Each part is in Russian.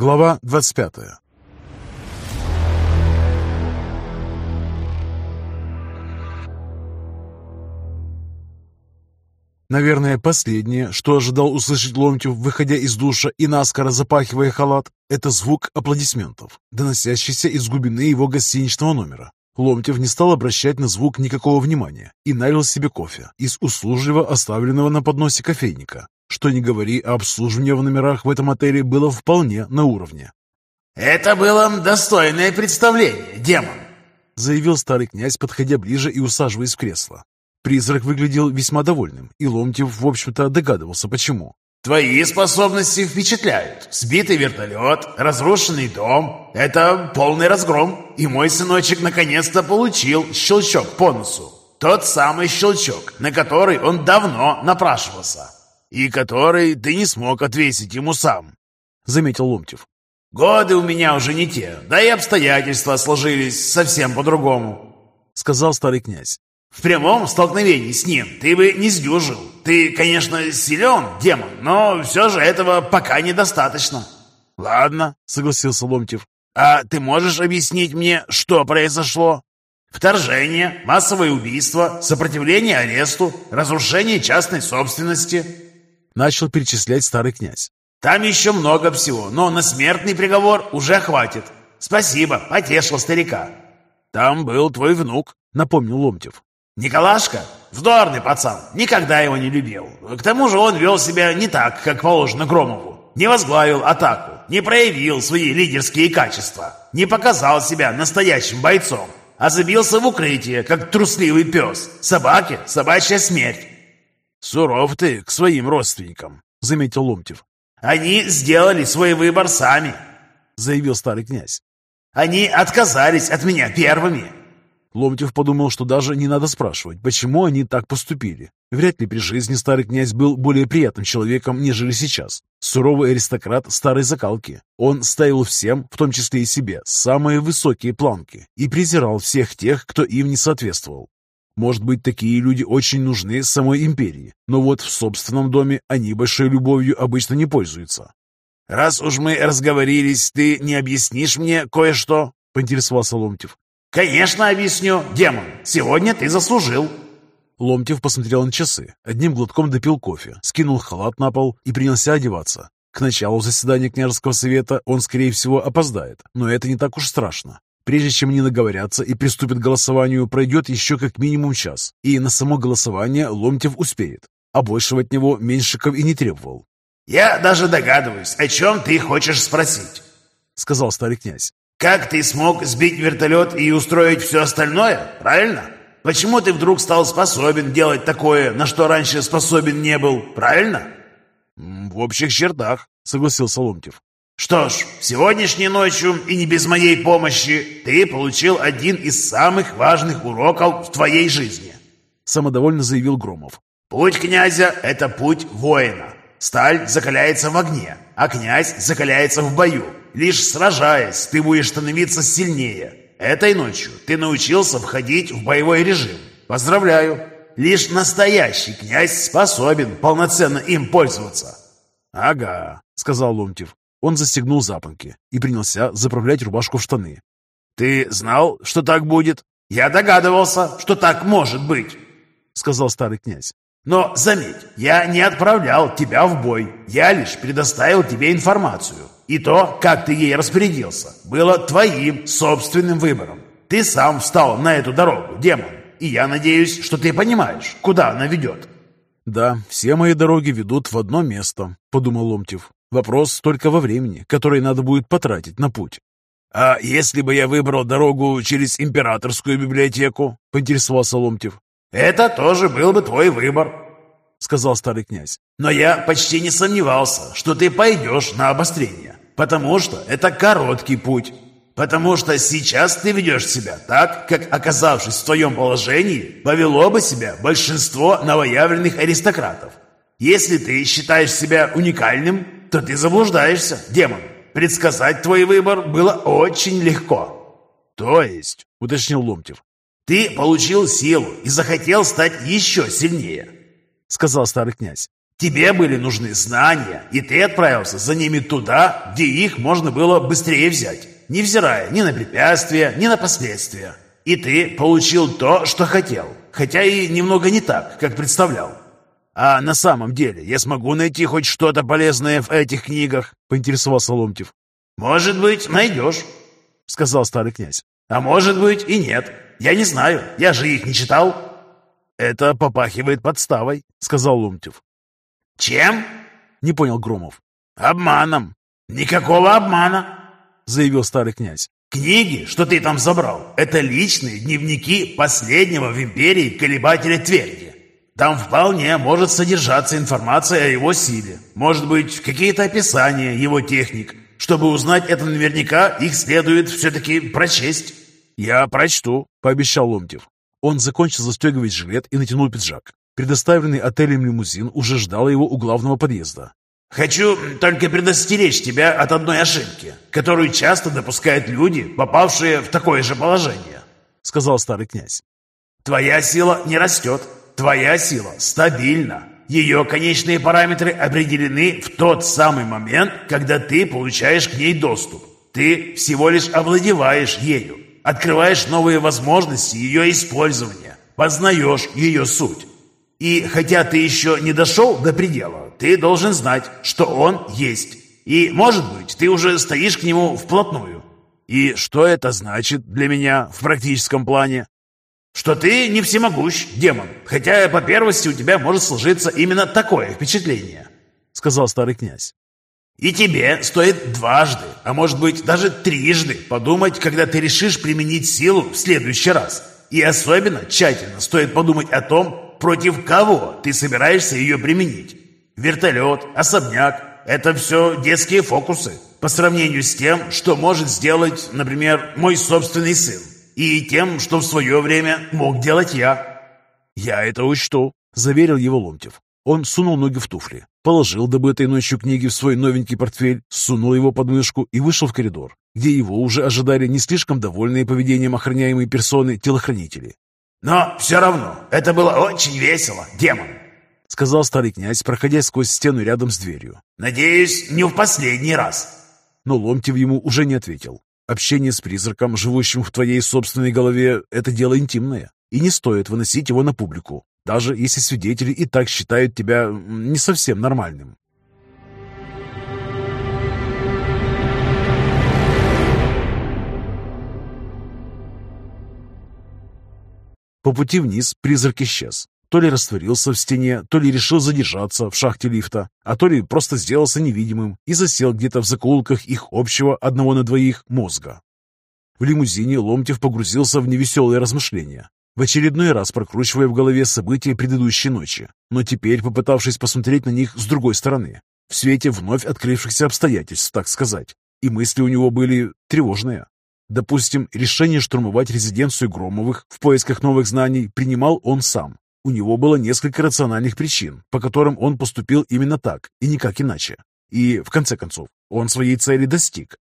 Глава 25 Наверное, последнее, что ожидал услышать Ломтев, выходя из душа и наскоро запахивая халат, это звук аплодисментов, доносящийся из глубины его гостиничного номера. Ломтев не стал обращать на звук никакого внимания и налил себе кофе из услужливо оставленного на подносе кофейника. Что ни говори, а обслуживание в номерах в этом отеле было вполне на уровне. «Это было достойное представление, демон!» заявил старый князь, подходя ближе и усаживаясь в кресло. Призрак выглядел весьма довольным, и Ломтев, в общем-то, догадывался, почему. «Твои способности впечатляют. Сбитый вертолет, разрушенный дом — это полный разгром. И мой сыночек наконец-то получил щелчок по носу. Тот самый щелчок, на который он давно напрашивался. И который ты не смог отвесить ему сам», — заметил Ломтев. «Годы у меня уже не те, да и обстоятельства сложились совсем по-другому», — сказал старый князь. В прямом столкновении с ним ты бы не сдюжил. Ты, конечно, силен, демон, но все же этого пока недостаточно. Ладно, согласился Ломтев. А ты можешь объяснить мне, что произошло? Вторжение, массовое убийство, сопротивление аресту, разрушение частной собственности. Начал перечислять старый князь. Там еще много всего, но на смертный приговор уже хватит. Спасибо, потешил старика. Там был твой внук, напомнил Ломтев. Николашка? Вздорный пацан, никогда его не любил. К тому же он вел себя не так, как положено Громову. Не возглавил атаку, не проявил свои лидерские качества, не показал себя настоящим бойцом, а забился в укрытие, как трусливый пес. Собаке собачья смерть. «Суров ты к своим родственникам», — заметил Ломтев. «Они сделали свой выбор сами», — заявил старый князь. «Они отказались от меня первыми. Ломтев подумал, что даже не надо спрашивать, почему они так поступили. Вряд ли при жизни старый князь был более приятным человеком, нежели сейчас. Суровый аристократ старой закалки. Он ставил всем, в том числе и себе, самые высокие планки и презирал всех тех, кто им не соответствовал. Может быть, такие люди очень нужны самой империи, но вот в собственном доме они большой любовью обычно не пользуются. «Раз уж мы разговорились, ты не объяснишь мне кое-что?» — поинтересовался Ломтев. «Конечно объясню, демон. Сегодня ты заслужил». Ломтев посмотрел на часы, одним глотком допил кофе, скинул халат на пол и принялся одеваться. К началу заседания княжеского совета он, скорее всего, опоздает, но это не так уж страшно. Прежде чем они наговорятся и приступят к голосованию, пройдет еще как минимум час, и на само голосование Ломтев успеет, а большего от него Меньшиков и не требовал. «Я даже догадываюсь, о чем ты хочешь спросить», — сказал старый князь. Как ты смог сбить вертолет и устроить все остальное, правильно? Почему ты вдруг стал способен делать такое, на что раньше способен не был, правильно? В общих чертах, согласился Ломтев. Что ж, сегодняшней ночью и не без моей помощи ты получил один из самых важных уроков в твоей жизни. Самодовольно заявил Громов. Путь князя – это путь воина. Сталь закаляется в огне, а князь закаляется в бою. Лишь сражаясь, ты будешь становиться сильнее. Этой ночью ты научился входить в боевой режим. Поздравляю! Лишь настоящий князь способен полноценно им пользоваться. «Ага», — сказал Ломтев. Он застегнул запонки и принялся заправлять рубашку в штаны. «Ты знал, что так будет?» «Я догадывался, что так может быть», — сказал старый князь. «Но заметь, я не отправлял тебя в бой. Я лишь предоставил тебе информацию. И то, как ты ей распорядился, было твоим собственным выбором. Ты сам встал на эту дорогу, демон, и я надеюсь, что ты понимаешь, куда она ведет». «Да, все мои дороги ведут в одно место», — подумал Ломтев. «Вопрос только во времени, который надо будет потратить на путь». «А если бы я выбрал дорогу через императорскую библиотеку?» — поинтересовался Ломтев. «Это тоже был бы твой выбор», — сказал старый князь. «Но я почти не сомневался, что ты пойдешь на обострение, потому что это короткий путь. Потому что сейчас ты ведешь себя так, как, оказавшись в твоем положении, повело бы себя большинство новоявленных аристократов. Если ты считаешь себя уникальным, то ты заблуждаешься, демон. Предсказать твой выбор было очень легко». «То есть», — уточнил Ломтев, «ты получил силу и захотел стать еще сильнее». — сказал старый князь. Тебе были нужны знания, и ты отправился за ними туда, где их можно было быстрее взять, невзирая ни на препятствия, ни на последствия. И ты получил то, что хотел, хотя и немного не так, как представлял. «А на самом деле я смогу найти хоть что-то полезное в этих книгах?» — поинтересовался Ломтев. «Может быть, найдешь», — сказал старый князь. «А может быть и нет. Я не знаю, я же их не читал». «Это попахивает подставой», — сказал Ломтев. «Чем?» — не понял Громов. «Обманом». «Никакого обмана», — заявил старый князь. «Книги, что ты там забрал, это личные дневники последнего в империи колебателя Тверди. Там вполне может содержаться информация о его силе, может быть, какие-то описания его техник. Чтобы узнать это наверняка, их следует все-таки прочесть». «Я прочту», — пообещал Ломтев. Он закончил застегивать жилет и натянул пиджак. Предоставленный отелем лимузин уже ждал его у главного подъезда. «Хочу только предостеречь тебя от одной ошибки, которую часто допускают люди, попавшие в такое же положение», — сказал старый князь. «Твоя сила не растет, твоя сила стабильна. Ее конечные параметры определены в тот самый момент, когда ты получаешь к ней доступ. Ты всего лишь овладеваешь ею, открываешь новые возможности ее использования, познаешь ее суть. И хотя ты еще не дошел до предела, ты должен знать, что он есть. И, может быть, ты уже стоишь к нему вплотную. И что это значит для меня в практическом плане? Что ты не всемогущ, демон, хотя по первости у тебя может сложиться именно такое впечатление, сказал старый князь. И тебе стоит дважды, а может быть даже трижды подумать, когда ты решишь применить силу в следующий раз. И особенно тщательно стоит подумать о том, против кого ты собираешься ее применить? Вертолет, особняк – это все детские фокусы по сравнению с тем, что может сделать, например, мой собственный сын, и тем, что в свое время мог делать я. «Я это учту», – заверил его Ломтев. Он сунул ноги в туфли, положил добытые ночью книги в свой новенький портфель, сунул его под мышку и вышел в коридор, где его уже ожидали не слишком довольные поведением охраняемой персоны телохранители. «Но все равно, это было очень весело, демон!» Сказал старый князь, проходя сквозь стену рядом с дверью. «Надеюсь, не в последний раз!» Но Ломтев ему уже не ответил. Общение с призраком, живущим в твоей собственной голове, это дело интимное, и не стоит выносить его на публику, даже если свидетели и так считают тебя не совсем нормальным. По пути вниз призрак исчез. То ли растворился в стене, то ли решил задержаться в шахте лифта, а то ли просто сделался невидимым и засел где-то в закоулках их общего одного на двоих мозга. В лимузине Ломтев погрузился в невеселые размышления, в очередной раз прокручивая в голове события предыдущей ночи, но теперь попытавшись посмотреть на них с другой стороны, в свете вновь открывшихся обстоятельств, так сказать. И мысли у него были тревожные. Допустим, решение штурмовать резиденцию Громовых в поисках новых знаний принимал он сам. У него было несколько рациональных причин, по которым он поступил именно так и никак иначе. И, в конце концов, он своей цели достиг.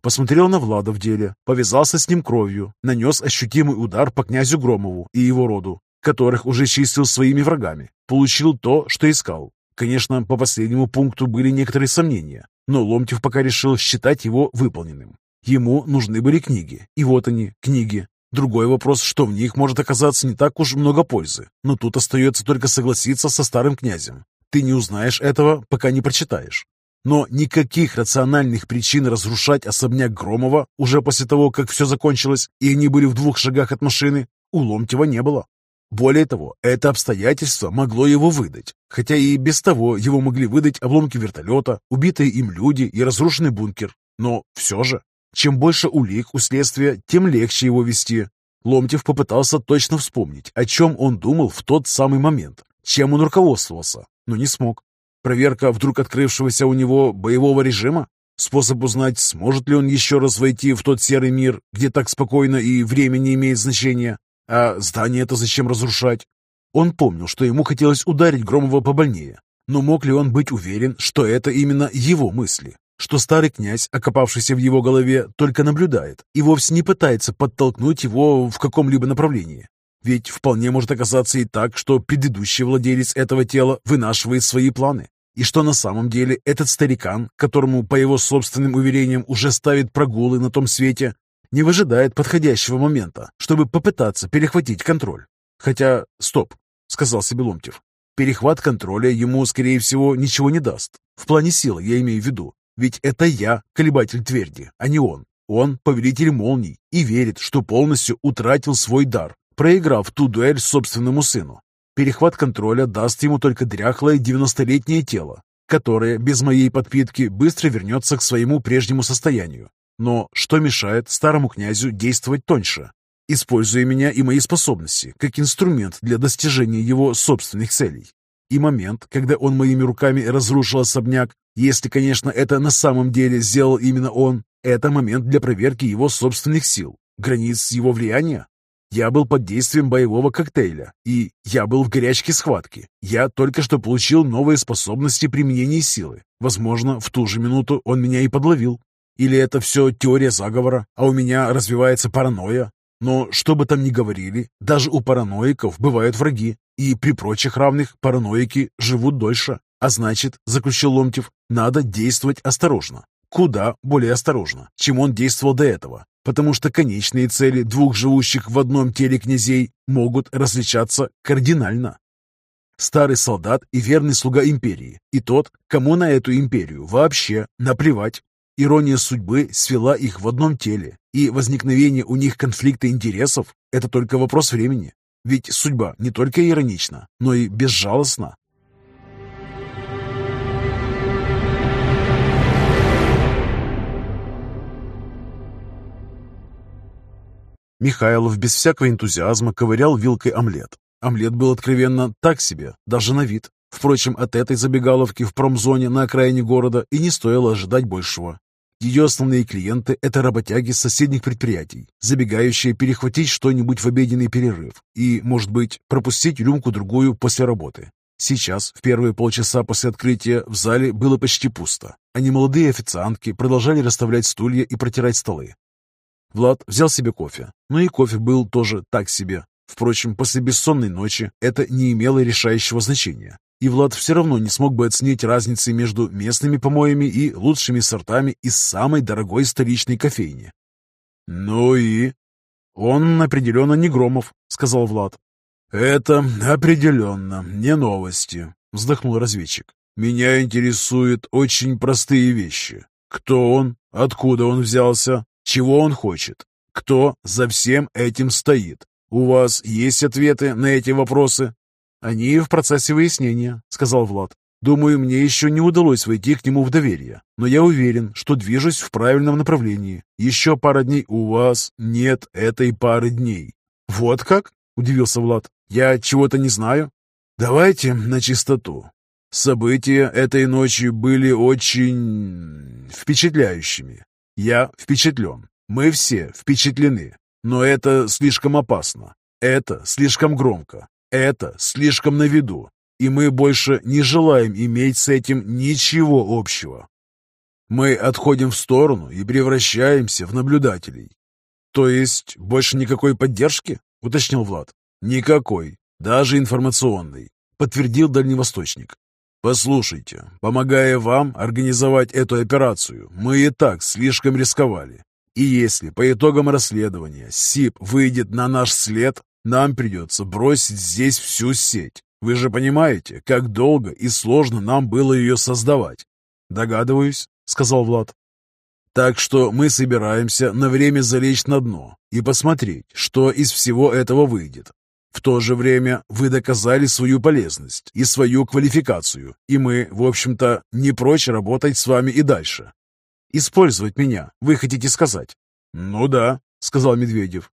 Посмотрел на Влада в деле, повязался с ним кровью, нанес ощутимый удар по князю Громову и его роду, которых уже чистил своими врагами, получил то, что искал. Конечно, по последнему пункту были некоторые сомнения, но Ломтев пока решил считать его выполненным. Ему нужны были книги, и вот они, книги. Другой вопрос, что в них может оказаться не так уж много пользы, но тут остается только согласиться со старым князем. Ты не узнаешь этого, пока не прочитаешь. Но никаких рациональных причин разрушать особняк Громова уже после того, как все закончилось, и они были в двух шагах от машины, у Ломтева не было. Более того, это обстоятельство могло его выдать, хотя и без того его могли выдать обломки вертолета, убитые им люди и разрушенный бункер. Но все же чем больше улик у следствия, тем легче его вести. Ломтев попытался точно вспомнить, о чем он думал в тот самый момент, чем он руководствовался, но не смог. Проверка вдруг открывшегося у него боевого режима? Способ узнать, сможет ли он еще раз войти в тот серый мир, где так спокойно и время не имеет значения? А здание это зачем разрушать? Он помнил, что ему хотелось ударить Громова побольнее, но мог ли он быть уверен, что это именно его мысли? Что старый князь, окопавшийся в его голове, только наблюдает и вовсе не пытается подтолкнуть его в каком-либо направлении. Ведь вполне может оказаться и так, что предыдущий владелец этого тела вынашивает свои планы. И что на самом деле этот старикан, которому, по его собственным уверениям, уже ставит прогулы на том свете, не выжидает подходящего момента, чтобы попытаться перехватить контроль. Хотя, стоп, сказал себе Ломтев. Перехват контроля ему, скорее всего, ничего не даст. В плане силы я имею в виду. Ведь это я, колебатель тверди, а не он. Он повелитель молний и верит, что полностью утратил свой дар, проиграв ту дуэль собственному сыну. Перехват контроля даст ему только дряхлое девяностолетнее тело, которое без моей подпитки быстро вернется к своему прежнему состоянию. Но что мешает старому князю действовать тоньше, используя меня и мои способности как инструмент для достижения его собственных целей? И момент, когда он моими руками разрушил особняк, если, конечно, это на самом деле сделал именно он, это момент для проверки его собственных сил, границ его влияния. Я был под действием боевого коктейля, и я был в горячке схватки. Я только что получил новые способности применения силы. Возможно, в ту же минуту он меня и подловил. Или это все теория заговора, а у меня развивается паранойя? Но что бы там ни говорили, даже у параноиков бывают враги, и при прочих равных параноики живут дольше. А значит, заключил Ломтев, надо действовать осторожно. Куда более осторожно, чем он действовал до этого, потому что конечные цели двух живущих в одном теле князей могут различаться кардинально. Старый солдат и верный слуга империи, и тот, кому на эту империю вообще наплевать. Ирония судьбы свела их в одном теле, и возникновение у них конфликта интересов – это только вопрос времени. Ведь судьба не только иронична, но и безжалостна. Михайлов без всякого энтузиазма ковырял вилкой омлет. Омлет был откровенно так себе, даже на вид. Впрочем, от этой забегаловки в промзоне на окраине города и не стоило ожидать большего. Ее основные клиенты – это работяги с соседних предприятий, забегающие перехватить что-нибудь в обеденный перерыв и, может быть, пропустить рюмку-другую после работы. Сейчас, в первые полчаса после открытия, в зале было почти пусто, а немолодые официантки продолжали расставлять стулья и протирать столы. Влад взял себе кофе, но и кофе был тоже так себе. Впрочем, после бессонной ночи это не имело решающего значения и Влад все равно не смог бы оценить разницы между местными помоями и лучшими сортами из самой дорогой столичной кофейни. «Ну и?» «Он определенно не Громов», — сказал Влад. «Это определенно не новости», — вздохнул разведчик. «Меня интересуют очень простые вещи. Кто он? Откуда он взялся? Чего он хочет? Кто за всем этим стоит? У вас есть ответы на эти вопросы?» «Они в процессе выяснения», — сказал Влад. «Думаю, мне еще не удалось войти к нему в доверие, но я уверен, что движусь в правильном направлении. Еще пара дней у вас нет этой пары дней». «Вот как?» — удивился Влад. «Я чего-то не знаю?» «Давайте на чистоту. События этой ночи были очень впечатляющими. Я впечатлен. Мы все впечатлены. Но это слишком опасно. Это слишком громко. Это слишком на виду, и мы больше не желаем иметь с этим ничего общего. Мы отходим в сторону и превращаемся в наблюдателей. То есть больше никакой поддержки? Уточнил Влад. Никакой, даже информационной, подтвердил дальневосточник. Послушайте, помогая вам организовать эту операцию, мы и так слишком рисковали. И если по итогам расследования СИП выйдет на наш след, нам придется бросить здесь всю сеть. Вы же понимаете, как долго и сложно нам было ее создавать. Догадываюсь, сказал Влад. Так что мы собираемся на время залечь на дно и посмотреть, что из всего этого выйдет. В то же время вы доказали свою полезность и свою квалификацию, и мы, в общем-то, не прочь работать с вами и дальше. Использовать меня, вы хотите сказать? Ну да, сказал Медведев.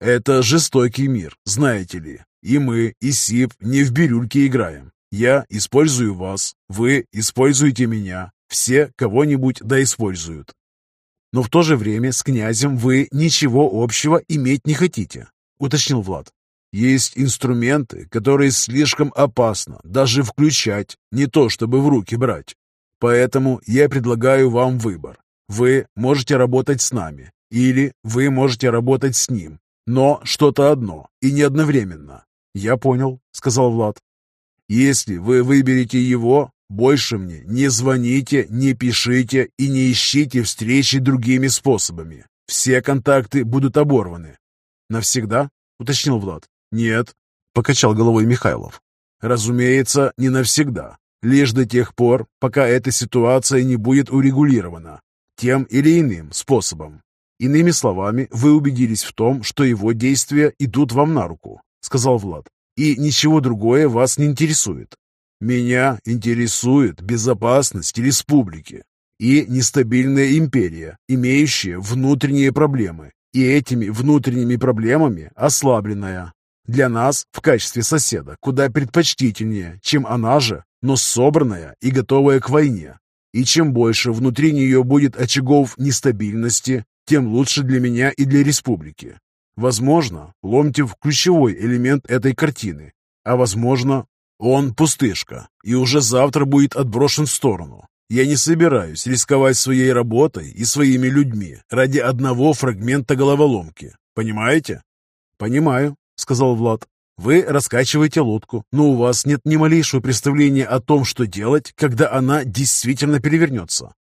Это жестокий мир, знаете ли. И мы, и СИП не в бирюльке играем. Я использую вас, вы используете меня, все кого-нибудь да используют. Но в то же время с князем вы ничего общего иметь не хотите, уточнил Влад. Есть инструменты, которые слишком опасно даже включать, не то чтобы в руки брать. Поэтому я предлагаю вам выбор. Вы можете работать с нами, или вы можете работать с ним, но что-то одно и не одновременно. «Я понял», — сказал Влад. «Если вы выберете его, больше мне не звоните, не пишите и не ищите встречи другими способами. Все контакты будут оборваны». «Навсегда?» — уточнил Влад. «Нет», — покачал головой Михайлов. «Разумеется, не навсегда. Лишь до тех пор, пока эта ситуация не будет урегулирована тем или иным способом. Иными словами, вы убедились в том, что его действия идут вам на руку, сказал Влад, и ничего другое вас не интересует. Меня интересует безопасность республики и нестабильная империя, имеющая внутренние проблемы, и этими внутренними проблемами ослабленная. Для нас в качестве соседа куда предпочтительнее, чем она же, но собранная и готовая к войне. И чем больше внутри нее будет очагов нестабильности, тем лучше для меня и для республики. Возможно, Ломтев – ключевой элемент этой картины, а возможно, он пустышка и уже завтра будет отброшен в сторону. Я не собираюсь рисковать своей работой и своими людьми ради одного фрагмента головоломки. Понимаете? Понимаю, сказал Влад. Вы раскачиваете лодку, но у вас нет ни малейшего представления о том, что делать, когда она действительно перевернется.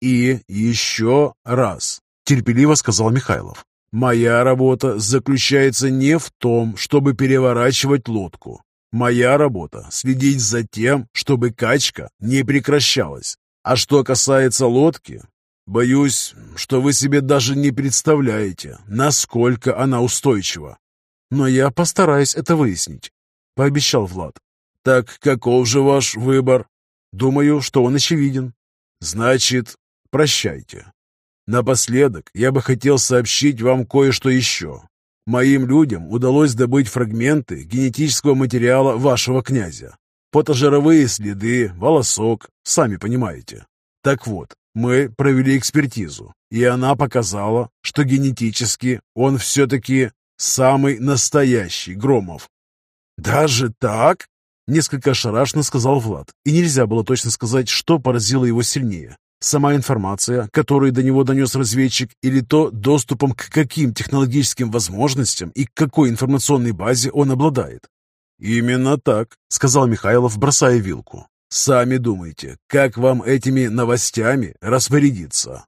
И еще раз, терпеливо сказал Михайлов. Моя работа заключается не в том, чтобы переворачивать лодку. Моя работа – следить за тем, чтобы качка не прекращалась. А что касается лодки, боюсь, что вы себе даже не представляете, насколько она устойчива. Но я постараюсь это выяснить, — пообещал Влад. Так каков же ваш выбор? Думаю, что он очевиден. Значит, прощайте. Напоследок я бы хотел сообщить вам кое-что еще. Моим людям удалось добыть фрагменты генетического материала вашего князя. Фотожировые следы, волосок, сами понимаете. Так вот, мы провели экспертизу, и она показала, что генетически он все-таки Самый настоящий Громов. Даже так? Несколько ошарашенно сказал Влад, и нельзя было точно сказать, что поразило его сильнее. Сама информация, которую до него донес разведчик, или то доступом к каким технологическим возможностям и к какой информационной базе он обладает. «Именно так», — сказал Михайлов, бросая вилку. «Сами думайте, как вам этими новостями распорядиться?»